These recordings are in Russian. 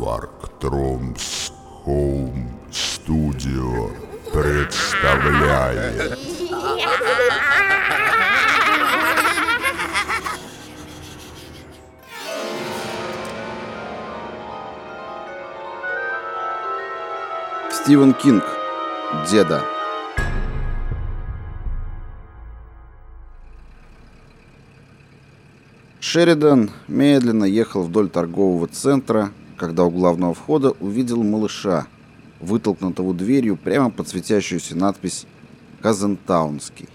Варктромс Хоум Студио представляет Стивен Кинг. Деда. Шеридан медленно ехал вдоль торгового центра, когда у главного входа увидел малыша, вытолкнутого дверью прямо под светящуюся надпись «Казентаунский».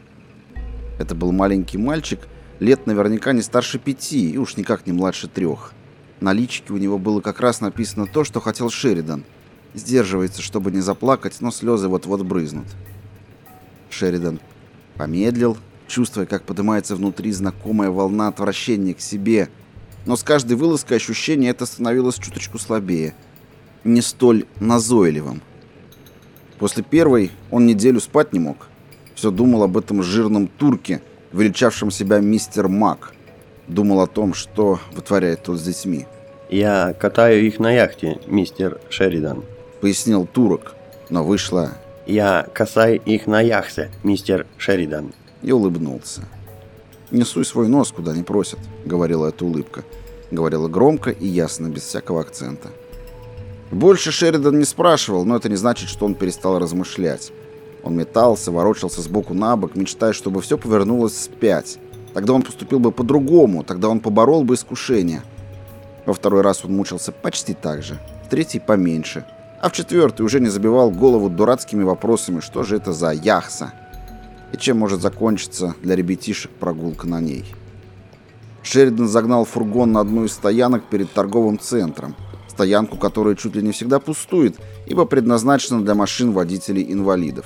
Это был маленький мальчик, лет наверняка не старше пяти и уж никак не младше трех. На личике у него было как раз написано то, что хотел Шеридан. Сдерживается, чтобы не заплакать, но слезы вот-вот брызнут. Шеридан помедлил, чувствуя, как поднимается внутри знакомая волна отвращения к себе. Но с каждой вылазкой ощущение это становилось чуточку слабее, не столь назойливым. После первой он неделю спать не мог. Все думал об этом жирном турке, величавшем себя мистер Мак. Думал о том, что вытворяет тот с детьми. «Я катаю их на яхте, мистер Шеридан», — пояснил турок, но вышло «Я касаю их на яхте, мистер Шеридан» и улыбнулся. «Не суй свой нос, куда не просят», — говорила эта улыбка. Говорила громко и ясно, без всякого акцента. Больше Шеридан не спрашивал, но это не значит, что он перестал размышлять. Он метался, ворочался с боку на бок, мечтая, чтобы все повернулось вспять. Тогда он поступил бы по-другому, тогда он поборол бы искушение. Во второй раз он мучился почти так же, в третий поменьше, а в четвертый уже не забивал голову дурацкими вопросами, что же это за яхса и чем может закончиться для ребятишек прогулка на ней. Шеридан загнал фургон на одну из стоянок перед торговым центром, стоянку, которая чуть ли не всегда пустует, ибо предназначена для машин водителей-инвалидов.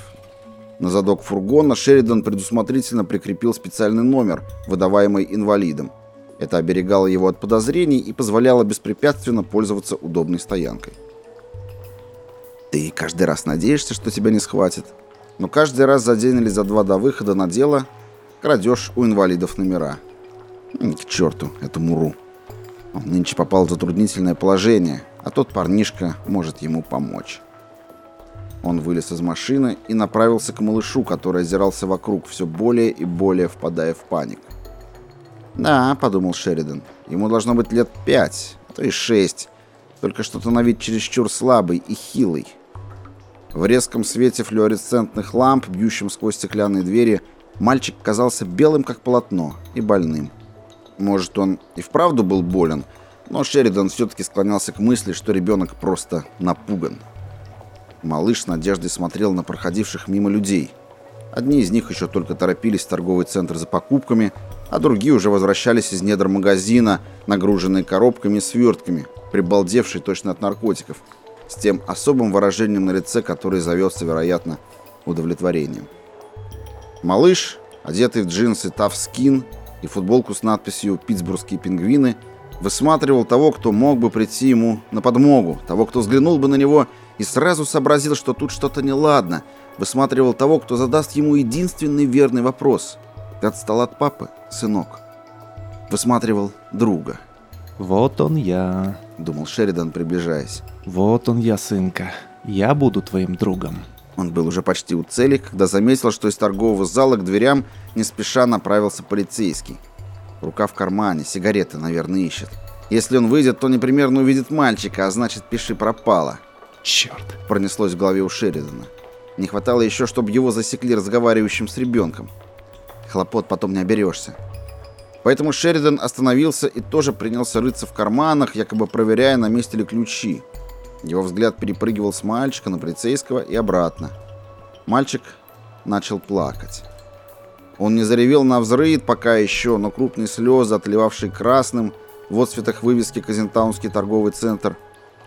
На задок фургона Шеридан предусмотрительно прикрепил специальный номер, выдаваемый инвалидом. Это оберегало его от подозрений и позволяло беспрепятственно пользоваться удобной стоянкой. Ты каждый раз надеешься, что тебя не схватят, но каждый раз за день или за два до выхода на дело крадешь у инвалидов номера. К черту, это Муру. Он нынче попал в затруднительное положение, а тот парнишка может ему помочь. Он вылез из машины и направился к малышу, который озирался вокруг, все более и более впадая в панику. «Да», — подумал Шеридан, — «ему должно быть лет пять, а то и шесть, только что-то на вид чересчур слабый и хилый». В резком свете флуоресцентных ламп, бьющим сквозь стеклянные двери, мальчик казался белым, как полотно, и больным. Может, он и вправду был болен, но Шеридан все-таки склонялся к мысли, что ребенок просто напуган. Малыш с надеждой смотрел на проходивших мимо людей. Одни из них еще только торопились в торговый центр за покупками, а другие уже возвращались из недр магазина, нагруженные коробками и свертками, прибалдевшие точно от наркотиков – с тем особым выражением на лице, которое зовется, вероятно, удовлетворением. Малыш, одетый в джинсы Тавскин и футболку с надписью «Питтсбургские пингвины», высматривал того, кто мог бы прийти ему на подмогу, того, кто взглянул бы на него и сразу сообразил, что тут что-то неладно, высматривал того, кто задаст ему единственный верный вопрос. «Ты отстал от папы, сынок?» Высматривал друга. «Вот он я», — думал Шеридан, приближаясь. «Вот он я, сынка. Я буду твоим другом». Он был уже почти у цели, когда заметил, что из торгового зала к дверям не спеша направился полицейский. Рука в кармане, сигареты, наверное, ищет. Если он выйдет, то непременно увидит мальчика, а значит, пиши пропало. Черт. Пронеслось в голове у Шеридана. Не хватало еще, чтобы его засекли разговаривающим с ребенком. Хлопот потом не оберешься. Поэтому Шеридан остановился и тоже принялся рыться в карманах, якобы проверяя, на месте ли ключи. Его взгляд перепрыгивал с мальчика на полицейского и обратно. Мальчик начал плакать. Он не заревел на взрыв пока еще, но крупные слезы, отливавшие красным, в отцветах вывески «Казентаунский торговый центр»,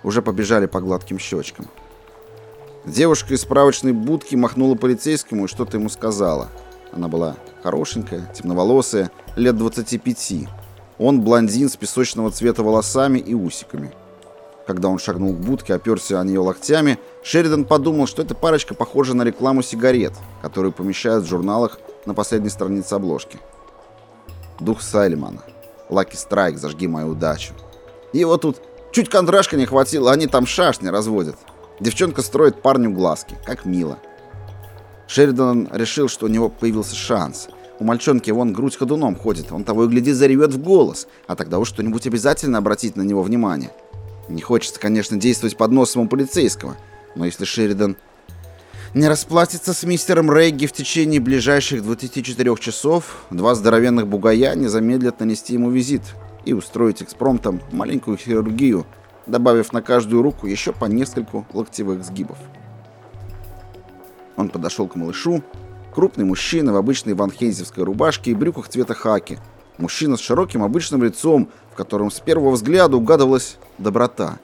уже побежали по гладким щечкам. Девушка из справочной будки махнула полицейскому и что-то ему сказала. Она была хорошенькая, темноволосая, лет 25. Он блондин с песочного цвета волосами и усиками. Когда он шагнул к будке, оперся о нее локтями, Шеридан подумал, что эта парочка похожа на рекламу сигарет, которую помещают в журналах на последней странице обложки. Дух Сайлимана. Лаки Страйк, зажги мою удачу. Его тут Чуть кондрашка не хватило, они там шашни разводят. Девчонка строит парню глазки, как мило. Шеридан решил, что у него появился шанс. У мальчонки вон грудь ходуном ходит, он того и гляди заревет в голос, а тогда уж что-нибудь обязательно обратить на него внимание. Не хочется, конечно, действовать под носом у полицейского, но если Шеридан не расплатится с мистером Рейги в течение ближайших 24 часов, два здоровенных бугая не замедлят нанести ему визит и устроить экспромтом маленькую хирургию, добавив на каждую руку еще по нескольку локтевых сгибов. Он подошел к малышу, крупный мужчина в обычной ванхейзевской рубашке и брюках цвета хаки. Мужчина с широким обычным лицом, в котором с первого взгляда угадывалась доброта.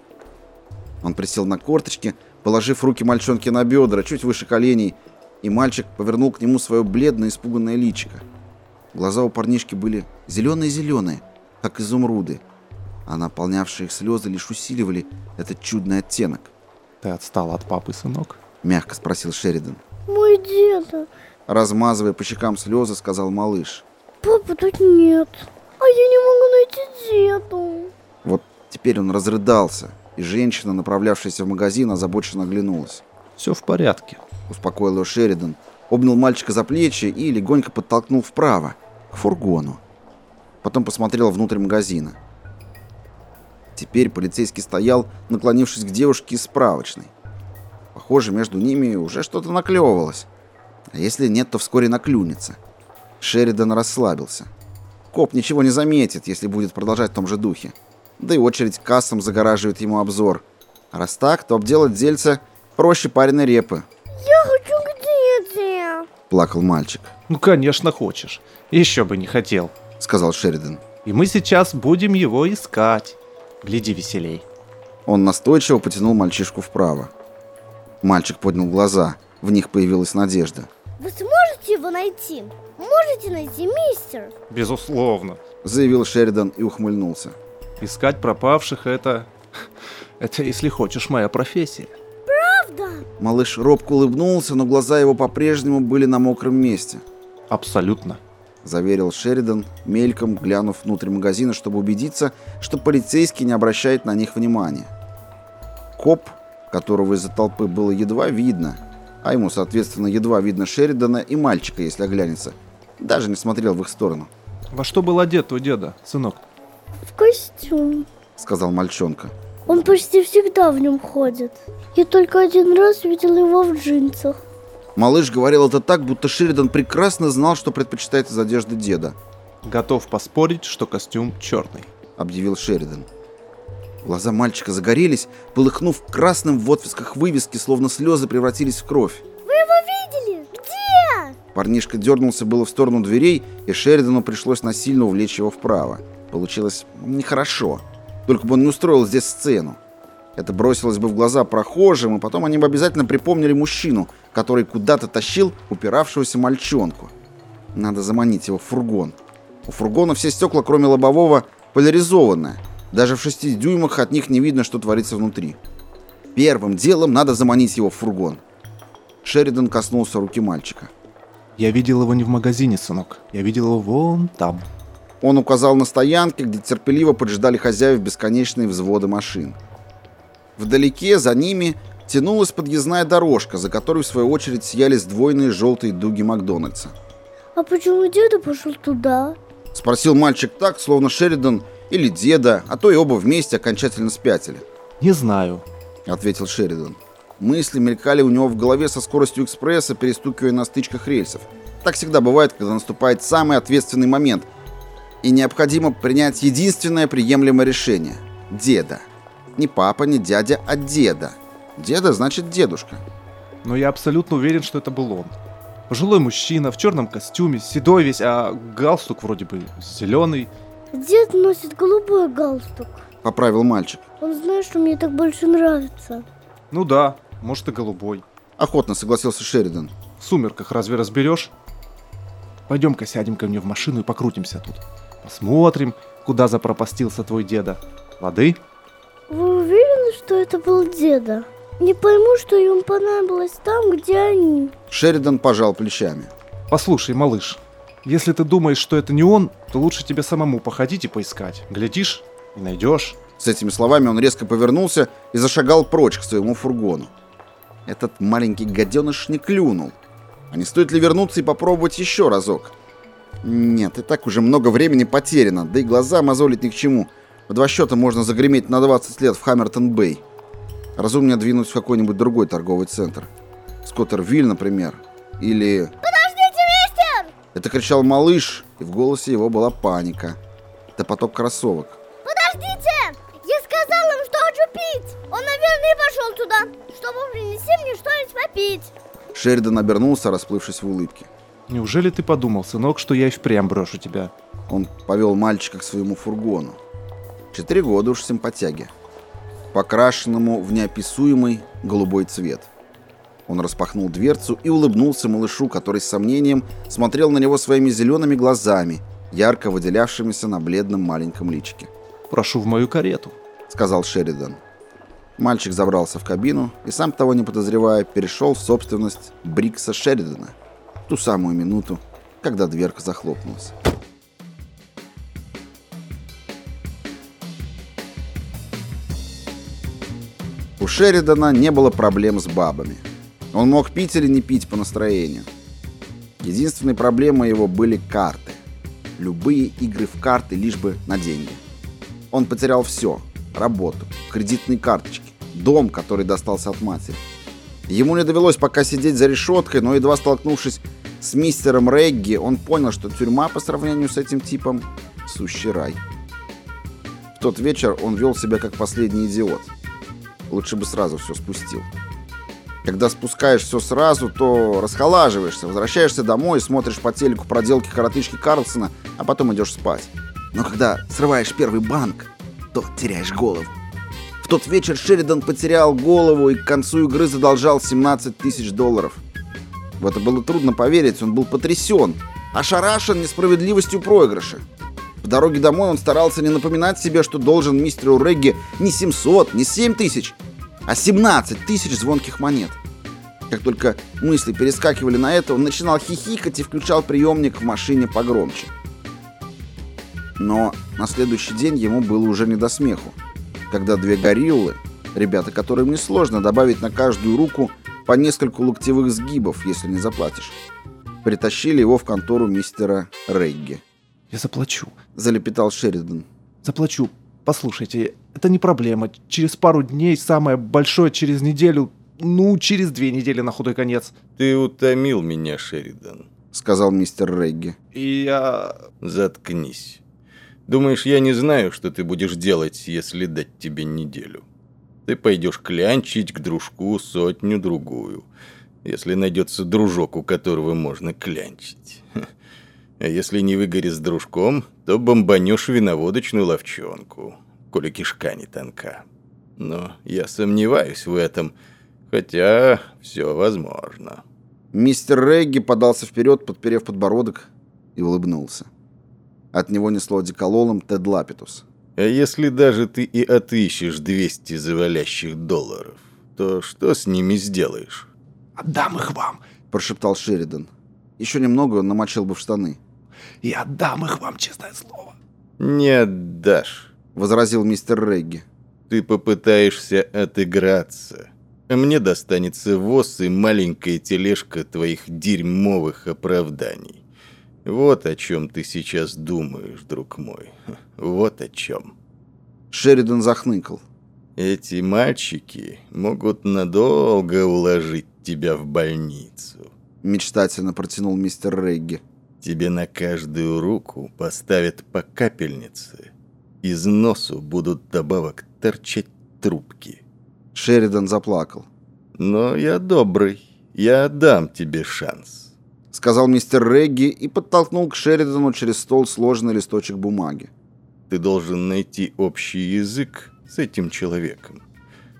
Он присел на корточки, положив руки мальчонки на бедра, чуть выше коленей, и мальчик повернул к нему свое бледное испуганное личико. Глаза у парнишки были зеленые-зеленые, как изумруды, а наполнявшие их слезы лишь усиливали этот чудный оттенок. Ты отстал от папы, сынок? Мягко спросил Шеридан. Мой деда. Размазывая по щекам слезы, сказал малыш. Папы тут нет. А я не могу найти деду. Вот теперь он разрыдался, и женщина, направлявшаяся в магазин, озабоченно оглянулась. Все в порядке. Успокоил его Шеридан, обнял мальчика за плечи и легонько подтолкнул вправо, к фургону. Потом посмотрел внутрь магазина. Теперь полицейский стоял, наклонившись к девушке из справочной. Похоже, между ними уже что-то наклевывалось. А если нет, то вскоре наклюнется. Шеридан расслабился. Коп ничего не заметит, если будет продолжать в том же духе. Да и очередь к кассам загораживает ему обзор. А раз так, то обделать дельца проще пареной репы. Я хочу к деде. Плакал мальчик, Ну, конечно, хочешь. Еще бы не хотел. сказал Шеридан. И мы сейчас будем его искать. Гляди веселей. Он настойчиво потянул мальчишку вправо. Мальчик поднял глаза. В них появилась надежда. Вы сможете его найти? Можете найти, мистер? Безусловно. Заявил Шеридан и ухмыльнулся. Искать пропавших это... Это, если хочешь, моя профессия. Правда? Малыш робко улыбнулся, но глаза его по-прежнему были на мокром месте. Абсолютно. Заверил Шеридан, мельком глянув внутрь магазина, чтобы убедиться, что полицейский не обращает на них внимания. Коп, которого из-за толпы было едва видно, а ему, соответственно, едва видно Шеридана и мальчика, если оглянется, даже не смотрел в их сторону, Во что был одет твой деда, сынок? В костюм. сказал мальчонка. Он почти всегда в нем ходит. Я только один раз видел его в джинсах. Малыш говорил это так, будто Шеридан прекрасно знал, что предпочитает из одежды деда, Готов поспорить, что костюм черный. объявил Шеридан. Глаза мальчика загорелись, полыхнув красным в отвесках вывески, словно слезы превратились в кровь. Вы его видели? Где? Парнишка дернулся было в сторону дверей, и Шеридану пришлось насильно увлечь его вправо. Получилось нехорошо. Только бы он не устроил здесь сцену. Это бросилось бы в глаза прохожим, и потом они бы обязательно припомнили мужчину, который куда-то тащил упиравшегося мальчонку. Надо заманить его в фургон. У фургона все стекла, кроме лобового, поляризованные. Даже в шести дюймах от них не видно, что творится внутри. Первым делом надо заманить его в фургон. Шеридан коснулся руки мальчика. Я видел его не в магазине, сынок. Я видел его вон там. Он указал на стоянки, где терпеливо поджидали хозяев бесконечные взводы машин. Вдалеке, за ними, тянулась подъездная дорожка, за которой, в свою очередь, сияли сдвоенные желтые дуги Макдональдса. А почему деда пошел туда? Спросил мальчик так, словно Шеридан или деда, а то и оба вместе окончательно спятили. Не знаю. Ответил Шеридан. Мысли мелькали у него в голове со скоростью экспресса, перестукивая на стычках рельсов. Так всегда бывает, когда наступает самый ответственный момент, и необходимо принять единственное приемлемое решение. Деда. Не папа, не дядя, а деда. Деда значит дедушка. Но я абсолютно уверен, что это был он. Пожилой мужчина в черном костюме, седой весь, а галстук вроде бы зеленый. Дед носит голубой галстук. Поправил мальчик. Он знает, что мне так больше нравится. Ну да, может и голубой. Охотно согласился Шеридан. В сумерках разве разберешь? Пойдем-ка сядем ко мне в машину и покрутимся тут. Посмотрим, куда запропастился твой деда. Воды? Вы уверены, что это был деда? Не пойму, что им понадобилось там, где они. Шеридан пожал плечами. Послушай, малыш, если ты думаешь, что это не он, то лучше тебе самому походить и поискать. Глядишь и найдешь. С этими словами он резко повернулся и зашагал прочь к своему фургону. Этот маленький гаденыш не клюнул. А не стоит ли вернуться и попробовать еще разок? Нет, и так уже много времени потеряно, да и глаза мозолить ни к чему. В два счета можно загреметь на 20 лет в Хаммертон-Бэй. Разумнее двинуть в какой-нибудь другой торговый центр. Скоттервиль, например. Или... Мистер! Это кричал малыш, и в голосе его была паника. Это поток кроссовок. Подождите! Я сказал им, что хочу пить! Он, наверное, и пошел туда, чтобы принести мне что-нибудь попить. Шеридан обернулся, расплывшись в улыбке. Неужели ты подумал, сынок, что я и впрямь брошу тебя? Он повел мальчика к своему фургону. Четыре года уж симпатяги. Покрашенному в неописуемый голубой цвет. Он распахнул дверцу и улыбнулся малышу, который с сомнением смотрел на него своими зелеными глазами, ярко выделявшимися на бледном маленьком личике. Прошу в мою карету. Сказал Шеридан. Мальчик забрался в кабину и, сам того не подозревая, перешел в собственность Брикса Шеридана. Ту самую минуту, когда дверка захлопнулась. У Шеридана не было проблем с бабами. Он мог пить или не пить по настроению. Единственной проблемой его были карты. Любые игры в карты, лишь бы на деньги. Он потерял все. Работу, кредитные карточки, дом, который достался от матери. Ему не довелось пока сидеть за решеткой, но едва столкнувшись с мистером Регги, он понял, что тюрьма по сравнению с этим типом – сущий рай. В тот вечер он вел себя как последний идиот. Лучше бы сразу все спустил. Когда спускаешь все сразу, то расхолаживаешься, возвращаешься домой, смотришь по телеку проделки коротышки Карлсона, а потом идешь спать. Но когда срываешь первый банк, то теряешь голову. В тот вечер Шеридан потерял голову и к концу игры задолжал 17 тысяч долларов. В это было трудно поверить, он был потрясен, ошарашен несправедливостью проигрыша. В дороге домой он старался не напоминать себе, что должен мистеру Регги не 700, не 7 тысяч, а 17 тысяч звонких монет. Как только мысли перескакивали на это, он начинал хихикать и включал приемник в машине погромче. Но на следующий день ему было уже не до смеху, когда две гориллы, ребята, которым несложно добавить на каждую руку по нескольку локтевых сгибов, если не заплатишь, притащили его в контору мистера Регги. Я заплачу. Залепетал Шеридан. Заплачу. Послушайте, это не проблема. Через пару дней, самое большое через неделю, ну, через две недели на худой конец. Ты утомил меня, Шеридан. Сказал мистер Регги. И я... Заткнись. Думаешь, я не знаю, что ты будешь делать, если дать тебе неделю? Ты пойдешь клянчить к дружку сотню-другую, если найдется дружок, у которого можно клянчить. А если не выгорит с дружком, то бомбанешь виноводочную ловчонку, коли кишка не тонка. Но я сомневаюсь в этом, хотя все возможно. Мистер Регги подался вперед, подперев подбородок, и улыбнулся. От него несло одекололом Тед Лапитус. А если даже ты и отыщешь 200 завалящих долларов, то что с ними сделаешь? Отдам их вам. Прошептал Шеридан. Еще немного он намочил бы в штаны. И отдам их вам, честное слово. Не отдашь. Возразил мистер Регги. Ты попытаешься отыграться. Мне достанется воз и маленькая тележка твоих дерьмовых оправданий. Вот о чем ты сейчас думаешь, друг мой. Вот о чем. Шеридан захныкал. Эти мальчики могут надолго уложить тебя в больницу. Мечтательно протянул мистер Регги. Тебе на каждую руку поставят по капельнице. Из носу будут добавок торчать трубки. Шеридан заплакал. Но я добрый. Я дам тебе шанс. Сказал мистер Регги и подтолкнул к Шеридану через стол сложенный листочек бумаги. Ты должен найти общий язык с этим человеком.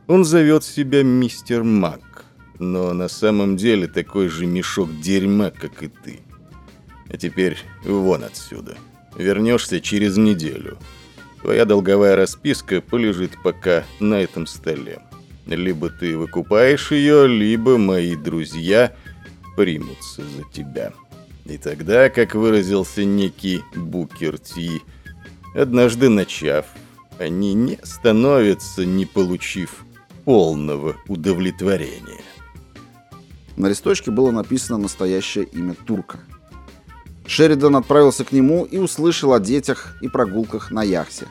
Он зовет себя мистер Мак, но на самом деле такой же мешок дерьма, как и ты. А теперь вон отсюда. Вернешься через неделю. Твоя долговая расписка полежит пока на этом столе. Либо ты выкупаешь ее, либо мои друзья примутся за тебя. И тогда, как выразился некий Букер Ти, однажды начав, они не становятся, не получив полного удовлетворения. На листочке было написано настоящее имя турка. Шеридан отправился к нему и услышал о детях и прогулках на яхте.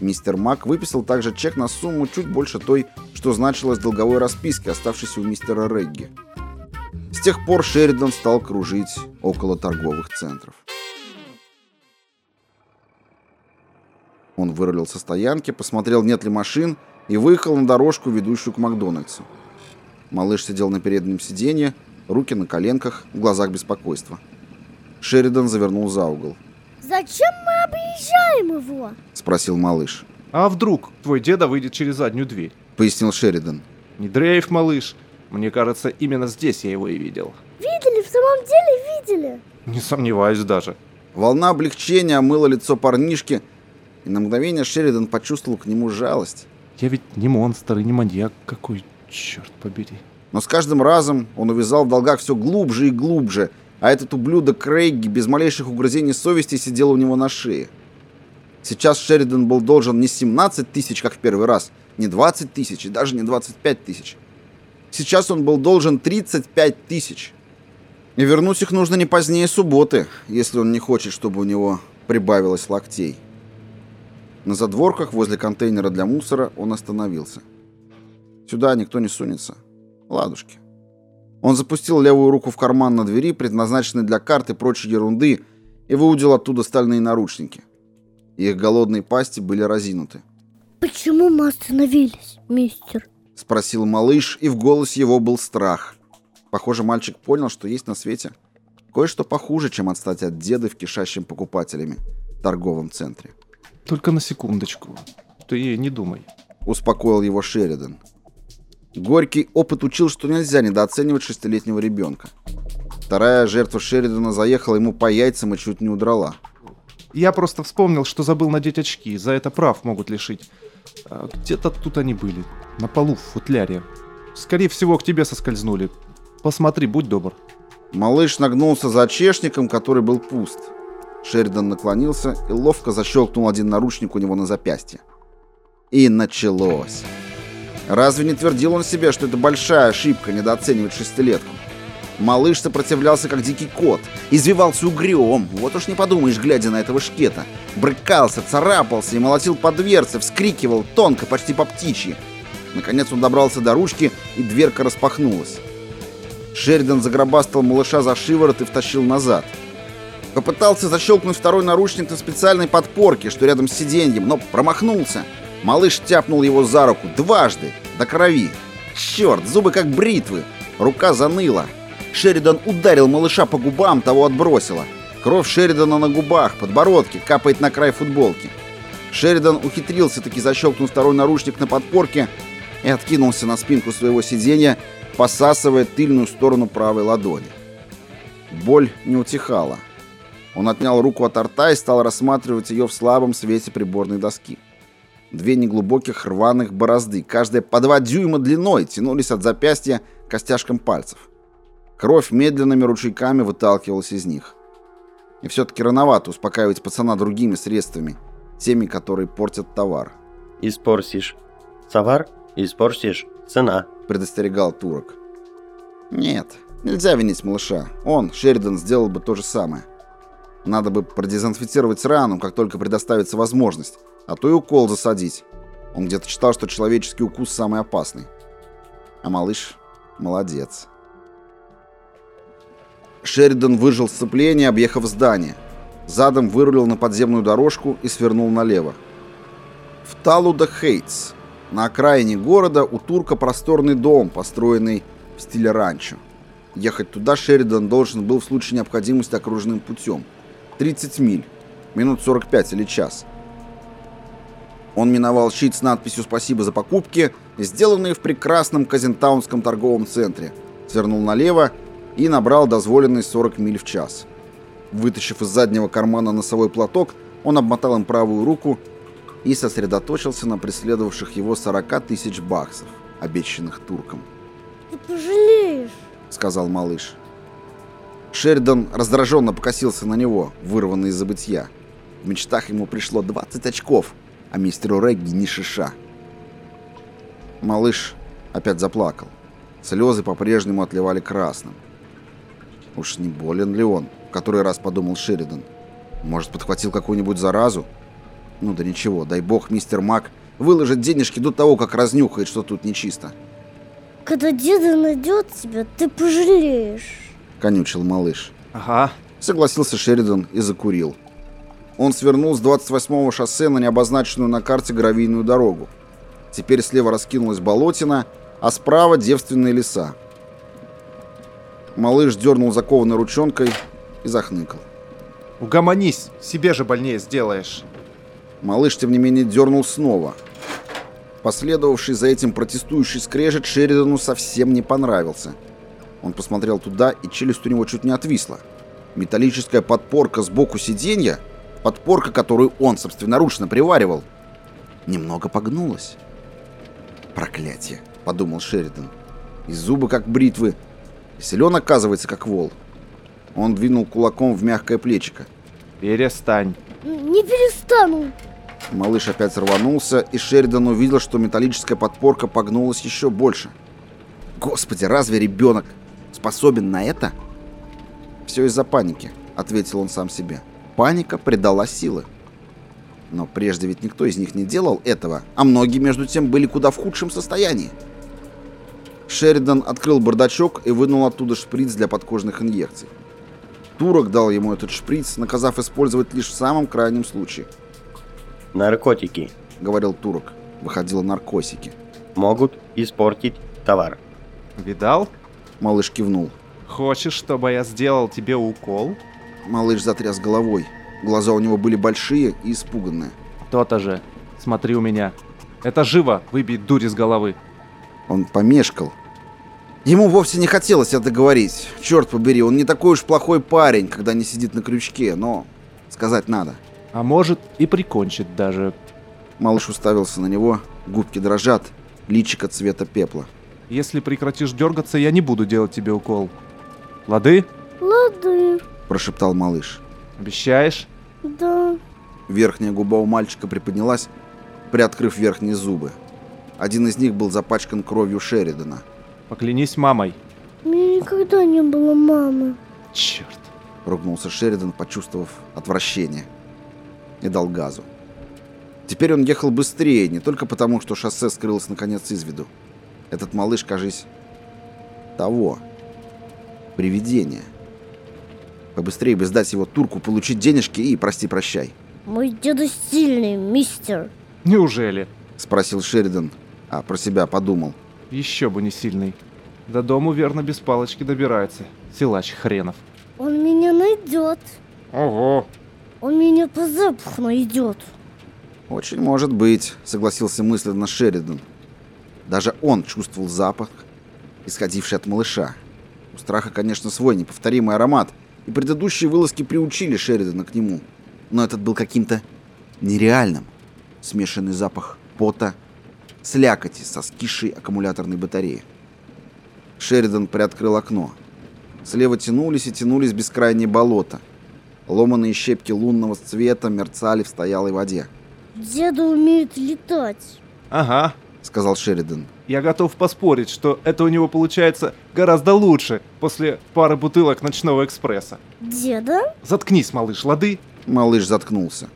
Мистер Мак выписал также чек на сумму чуть больше той, что значилось в долговой расписке, оставшейся у мистера Регги. С тех пор Шеридан стал кружить около торговых центров. Он вырулил со стоянки, посмотрел, нет ли машин, и выехал на дорожку, ведущую к Макдональдсу. Малыш сидел на переднем сиденье, руки на коленках, в глазах беспокойства. Шеридан завернул за угол. Зачем мы объезжаем его? Спросил малыш. А вдруг твой деда выйдет через заднюю дверь? Пояснил Шеридан. Не дрейф, малыш. Мне кажется, именно здесь я его и видел. Видели, в самом деле видели. Не сомневаюсь даже. Волна облегчения омыла лицо парнишки, и на мгновение Шеридан почувствовал к нему жалость. Я ведь не монстр и не маньяк какой, черт побери. Но с каждым разом он увязал в долгах все глубже и глубже, а этот ублюдок Крейги без малейших угрызений совести сидел у него на шее. Сейчас Шеридан был должен не 17 тысяч, как в первый раз, не 20 тысяч и даже не 25 тысяч. Сейчас он был должен 35 тысяч. И вернуть их нужно не позднее субботы, если он не хочет, чтобы у него прибавилось локтей. На задворках возле контейнера для мусора он остановился. Сюда никто не сунется. Ладушки. Он запустил левую руку в карман на двери, предназначенный для карт и прочей ерунды, и выудил оттуда стальные наручники. Их голодные пасти были разинуты. Почему мы остановились, мистер? Спросил малыш, и в голосе его был страх. Похоже, мальчик понял, что есть на свете кое-что похуже, чем отстать от деда в кишащем покупателями торговом центре. Только на секундочку. Ты не думай. Успокоил его Шеридан. Горький опыт учил, что нельзя недооценивать шестилетнего ребенка. Вторая жертва Шеридана заехала ему по яйцам и чуть не удрала. Я просто вспомнил, что забыл надеть очки. За это прав могут лишить. А Где-то тут они были. На полу в футляре. Скорее всего, к тебе соскользнули. Посмотри, будь добр. Малыш нагнулся за чешником, который был пуст. Шеридан наклонился и ловко защелкнул один наручник у него на запястье. И началось. Разве не твердил он себе, что это большая ошибка недооценивать шестилетку? Малыш сопротивлялся, как дикий кот. Извивался угрём. Вот уж не подумаешь, глядя на этого шкета. Брыкался, царапался и молотил по дверце, вскрикивал тонко, почти по птичьи. Наконец он добрался до ручки, и дверка распахнулась. Шеридан загробастал малыша за шиворот и втащил назад. Попытался защелкнуть второй наручник на специальной подпорке, что рядом с сиденьем, но промахнулся. Малыш тяпнул его за руку дважды, до крови. Черт, зубы как бритвы. Рука заныла. Шеридан ударил малыша по губам, того отбросило. Кровь Шеридана на губах, подбородке, капает на край футболки. Шеридан ухитрился таки защелкнуть второй наручник на подпорке и откинулся на спинку своего сиденья, посасывая тыльную сторону правой ладони. Боль не утихала. Он отнял руку от рта и стал рассматривать ее в слабом свете приборной доски. Две неглубоких рваных борозды, каждая по два дюйма длиной, тянулись от запястья к костяшкам пальцев. Кровь медленными ручейками выталкивалась из них. И все-таки рановато успокаивать пацана другими средствами, теми, которые портят товар. Испортишь товар, испортишь цена. Предостерегал турок. Нет, нельзя винить малыша. Он, Шеридан, сделал бы то же самое. Надо бы продезинфицировать рану, как только предоставится возможность, а то и укол засадить. Он где-то читал, что человеческий укус самый опасный. А малыш молодец. Шеридан выжил сцепление, объехав здание. Задом вырулил на подземную дорожку и свернул налево. В Талуда Хейтс. На окраине города у турка просторный дом, построенный в стиле ранчо. Ехать туда Шеридан должен был в случае необходимости окружным путем. 30 миль, минут 45 или час. Он миновал щит с надписью «Спасибо за покупки», сделанные в прекрасном Казентаунском торговом центре, свернул налево и набрал дозволенный 40 миль в час. Вытащив из заднего кармана носовой платок, он обмотал им правую руку и сосредоточился на преследовавших его 40 тысяч баксов, обещанных туркам. Ты пожалеешь. сказал малыш. Шеридан раздраженно покосился на него, вырванный из забытья. В мечтах ему пришло 20 очков, а мистеру Регги ни шиша. Малыш опять заплакал. Слезы по-прежнему отливали красным. Уж не болен ли он, в который раз подумал Шеридан. Может, подхватил какую-нибудь заразу? Ну да ничего, дай бог мистер Мак выложит денежки до того, как разнюхает, что тут нечисто. Когда деда найдет тебя, ты пожалеешь. Конючил малыш. Ага. Согласился Шеридан и закурил. Он свернул с 28-го шоссе на необозначенную на карте гравийную дорогу. Теперь слева раскинулась болотина, а справа девственные леса. Малыш дернул закованной ручонкой и захныкал. Угомонись, себе же больнее сделаешь. Малыш, тем не менее, дернул снова. Последовавший за этим протестующий скрежет Шеридану совсем не понравился. Он посмотрел туда, и челюсть у него чуть не отвисла. Металлическая подпорка сбоку сиденья, подпорка, которую он собственноручно приваривал, немного погнулась. «Проклятие!» — подумал Шеридан. «И зубы как бритвы, и силен, оказывается, как вол». Он двинул кулаком в мягкое плечико. Перестань. Не перестану. Малыш опять рванулся, и Шеридан увидел, что металлическая подпорка погнулась еще больше. «Господи, разве ребенок способен на это?» «Все из-за паники», — ответил он сам себе. «Паника придала силы». Но прежде ведь никто из них не делал этого, а многие, между тем, были куда в худшем состоянии. Шеридан открыл бардачок и вынул оттуда шприц для подкожных инъекций. Турок дал ему этот шприц, наказав использовать лишь в самом крайнем случае. Наркотики — говорил турок. Выходило наркосики. могут испортить товар. Видал? Малыш кивнул. Хочешь, чтобы я сделал тебе укол? Малыш затряс головой. Глаза у него были большие и испуганные. То-то же. Смотри у меня. Это живо выбить дурь из головы. Он помешкал. Ему вовсе не хотелось это говорить. Черт побери, он не такой уж плохой парень, когда не сидит на крючке, но сказать надо. А может и прикончит даже. Малыш уставился на него, губки дрожат, личико цвета пепла. Если прекратишь дергаться, я не буду делать тебе укол. Лады? Лады. Прошептал малыш. Обещаешь? Да. Верхняя губа у мальчика приподнялась, приоткрыв верхние зубы. Один из них был запачкан кровью Шеридана. Поклянись мамой. У меня никогда не было мамы. Черт. Ругнулся Шеридан, почувствовав отвращение. И дал газу. Теперь он ехал быстрее, не только потому, что шоссе скрылось наконец из виду. Этот малыш, кажись, того. Привидение. Побыстрее бы сдать его турку, получить денежки и прости-прощай. Мой деда сильный, мистер. Неужели? Спросил Шеридан, а про себя подумал. Еще бы не сильный. До дому верно без палочки добирается. Силач хренов. Он меня найдет. Ого. Он меня по запаху найдет. Очень может быть, согласился мысленно Шеридан. Даже он чувствовал запах, исходивший от малыша. У страха, конечно, свой неповторимый аромат, и предыдущие вылазки приучили Шеридана к нему. Но этот был каким-то нереальным. Смешанный запах пота, слякоти со скисшей аккумуляторной батареи. Шеридан приоткрыл окно. Слева тянулись и тянулись бескрайние болота. Ломаные щепки лунного цвета мерцали в стоялой воде. Деда умеет летать. Ага. Сказал Шеридан. Я готов поспорить, что это у него получается гораздо лучше после пары бутылок ночного экспресса. Деда? Заткнись, малыш, лады? Малыш заткнулся.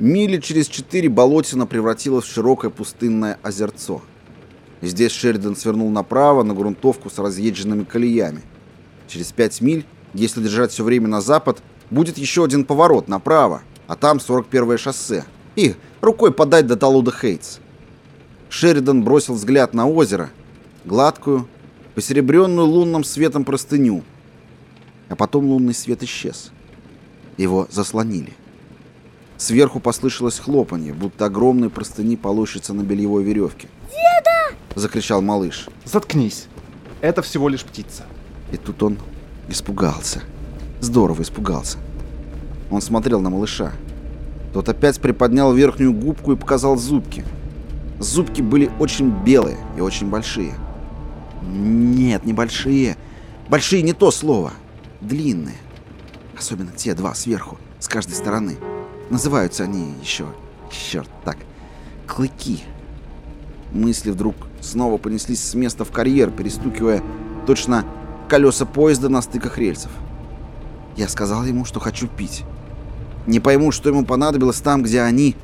Мили через четыре болотина превратилась в широкое пустынное озерцо. Здесь Шеридан свернул направо на грунтовку с разъезженными колеями. Через пять миль, если держать все время на запад, будет еще один поворот направо, а там 41-е шоссе. И рукой подать до Талуда Хейтс. Шеридан бросил взгляд на озеро, гладкую, посеребренную лунным светом простыню. А потом лунный свет исчез. Его заслонили. Сверху послышалось хлопанье, будто огромные простыни полощутся на бельевой веревке. «Деда!» — закричал малыш. Заткнись. Это всего лишь птица. И тут он испугался. Здорово испугался. Он смотрел на малыша. Тот опять приподнял верхнюю губку и показал зубки. Зубки были очень белые и очень большие. Нет, не большие. Большие не то слово. Длинные. Особенно те два сверху, с каждой стороны. Называются они еще Черт, так. Клыки. Мысли вдруг снова понеслись с места в карьер, перестукивая точно колеса поезда на стыках рельсов. Я сказал ему, что хочу пить. Не пойму, что ему понадобилось там, где они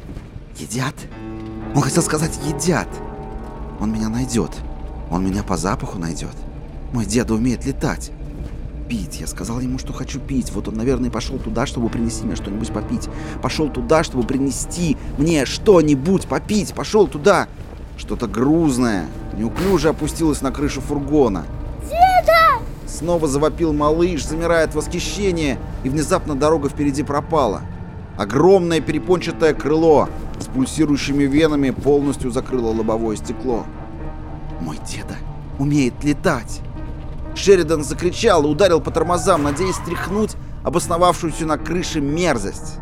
едят. Он хотел сказать «едят». Он меня найдет. Он меня по запаху найдет. Мой деда умеет летать. Пить. Я сказал ему, что хочу пить. Вот он, наверное, пошел туда, чтобы принести мне что-нибудь попить. Пошел туда, чтобы принести мне что-нибудь попить. Пошел туда. Что-то грузное, неуклюже опустилось на крышу фургона. Деда! Снова завопил малыш, замирая от восхищения, и внезапно дорога впереди пропала. Огромное перепончатое крыло с пульсирующими венами полностью закрыло лобовое стекло. Мой деда умеет летать. Шеридан закричал и ударил по тормозам, надеясь стряхнуть обосновавшуюся на крыше мерзость.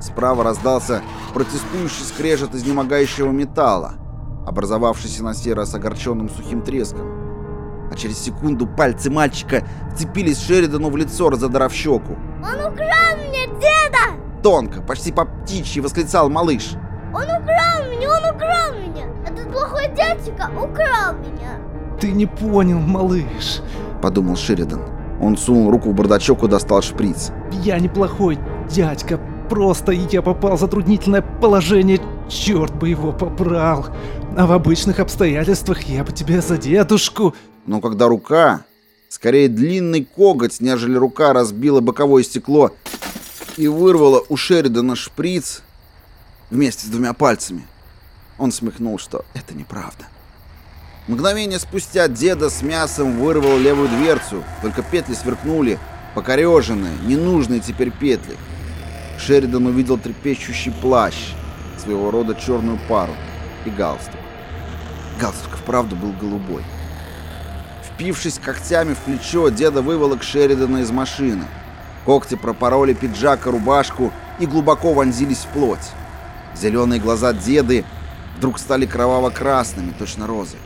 Справа раздался протестующий скрежет изнемогающего металла, образовавшийся на сей раз огорченным сухим треском. А через секунду пальцы мальчика вцепились Шеридану в лицо, разодрав щеку. Он украл меня, деда! Тонко, почти по птичьи восклицал малыш. Он украл меня, он украл меня! Этот плохой дядька украл меня! Ты не понял, малыш. Подумал Шеридан. Он сунул руку в бардачок и достал шприц. Я неплохой дядька, просто я попал в затруднительное положение, черт бы его побрал. А в обычных обстоятельствах я бы тебя за дедушку... Но когда рука, скорее длинный коготь, нежели рука, разбила боковое стекло и вырвала у Шеридана шприц вместе с двумя пальцами, он смехнул, что это неправда. Мгновение спустя деда с мясом вырвал левую дверцу, только петли сверкнули, покореженные, ненужные теперь петли. Шеридан увидел трепещущий плащ, своего рода черную пару, и галстук. Галстук вправду был голубой. Впившись когтями в плечо, деда выволок Шеридана из машины. Когти пропороли пиджак и рубашку и глубоко вонзились в плоть. Зеленые глаза деды вдруг стали кроваво-красными, точно розы.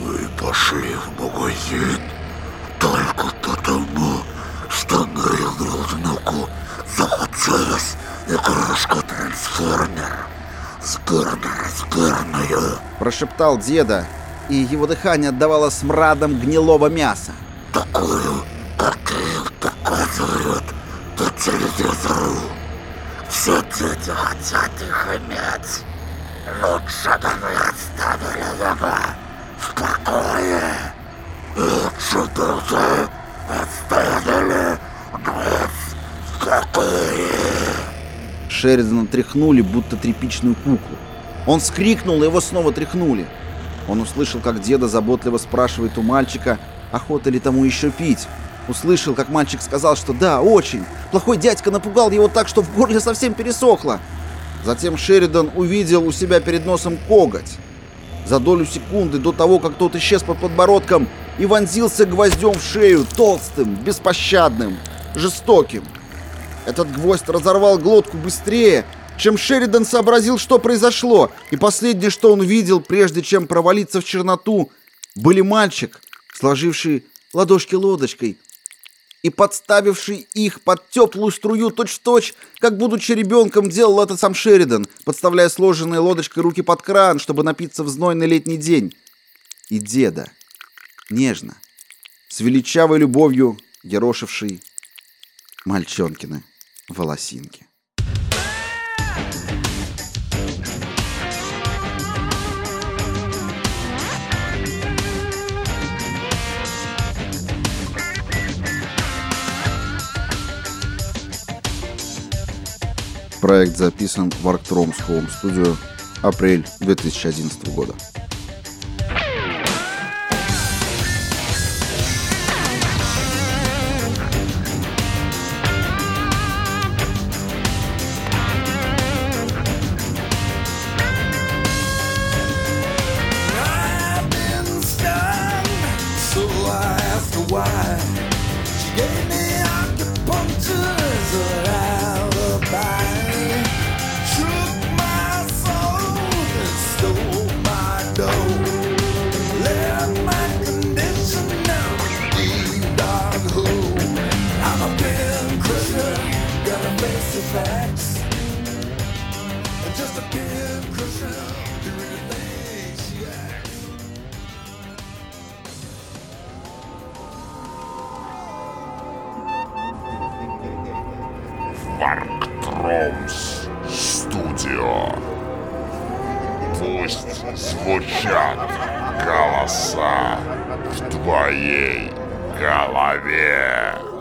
Вы пошли в магазин только потому, что ребенку захотелось игрушку трансформер с горной разгорную. Прошептал деда, и его дыхание отдавало смрадом гнилого мяса. Такую, показывают по телевизору. Все дети хотят их иметь. Лучше бы вы оставили его в покое. Лучше бы вы оставили нас в покое. Шеридана тряхнули, будто тряпичную куклу. Он вскрикнул, и его снова тряхнули. Он услышал, как деда заботливо спрашивает у мальчика, охота ли тому еще пить. Услышал, как мальчик сказал, что да, очень. Плохой дядька напугал его так, что в горле совсем пересохло. Затем Шеридан увидел у себя перед носом коготь. За долю секунды до того, как тот исчез под подбородком и вонзился гвоздем в шею, толстым, беспощадным, жестоким. Этот гвоздь разорвал глотку быстрее, чем Шеридан сообразил, что произошло, и последнее, что он видел, прежде чем провалиться в черноту, были мальчик, сложивший ладошки лодочкой и подставивший их под теплую струю точь-в-точь, как, будучи ребенком, делал это сам Шеридан, подставляя сложенные лодочкой руки под кран, чтобы напиться в знойный летний день. И деда, нежно, с величавой любовью, ерошивший мальчонкины волосинки. Проект записан в Arctroms Home Studio, апрель 2011 года. facts. Just a bit crucial doing the things you act. Warp Studio. Пусть звучат голоса в твоей голове.